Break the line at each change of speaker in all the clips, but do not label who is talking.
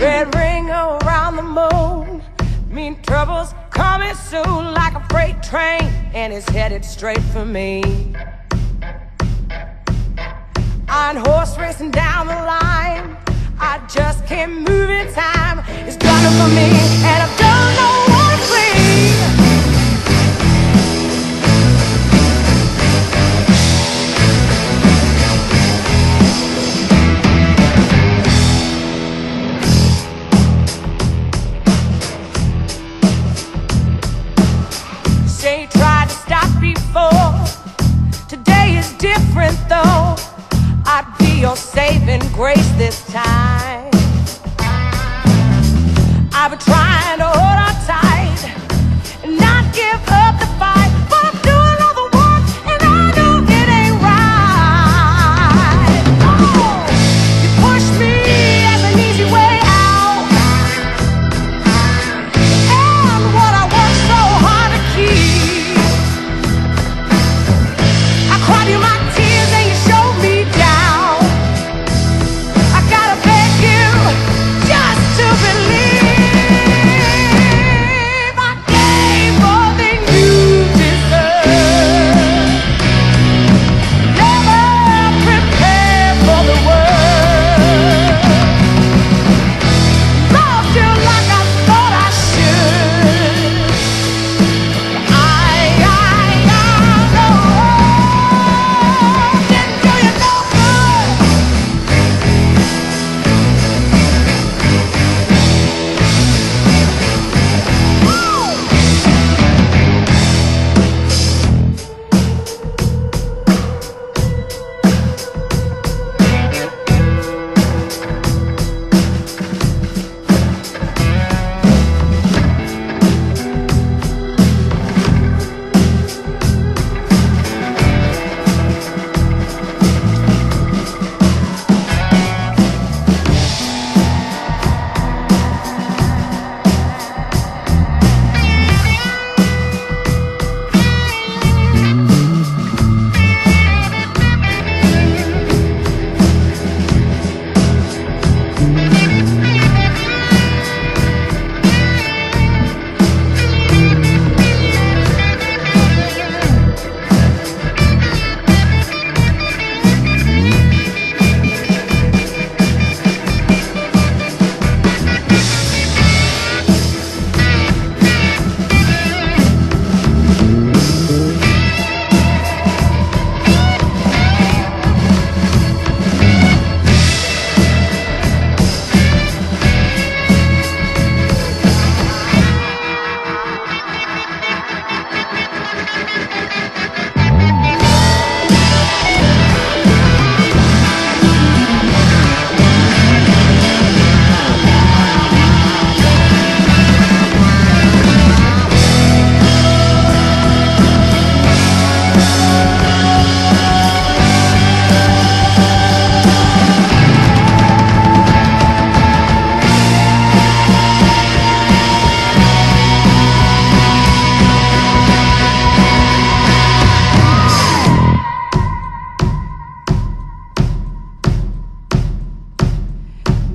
Red ring around the moon. Mean troubles coming soon like a freight train, and it's headed straight for me. On horse racing down the line, I just can't move in time. It's coming for me, and I don't know. Your saving grace this time. I've been trying to hold on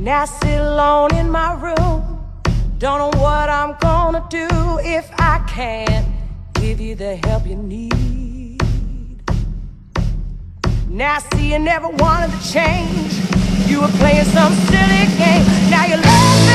Now I sit alone in my room. Don't know what I'm gonna do if I can't give you the help you need. Now I see you never wanted to change. You were playing some silly game. Now you're laughing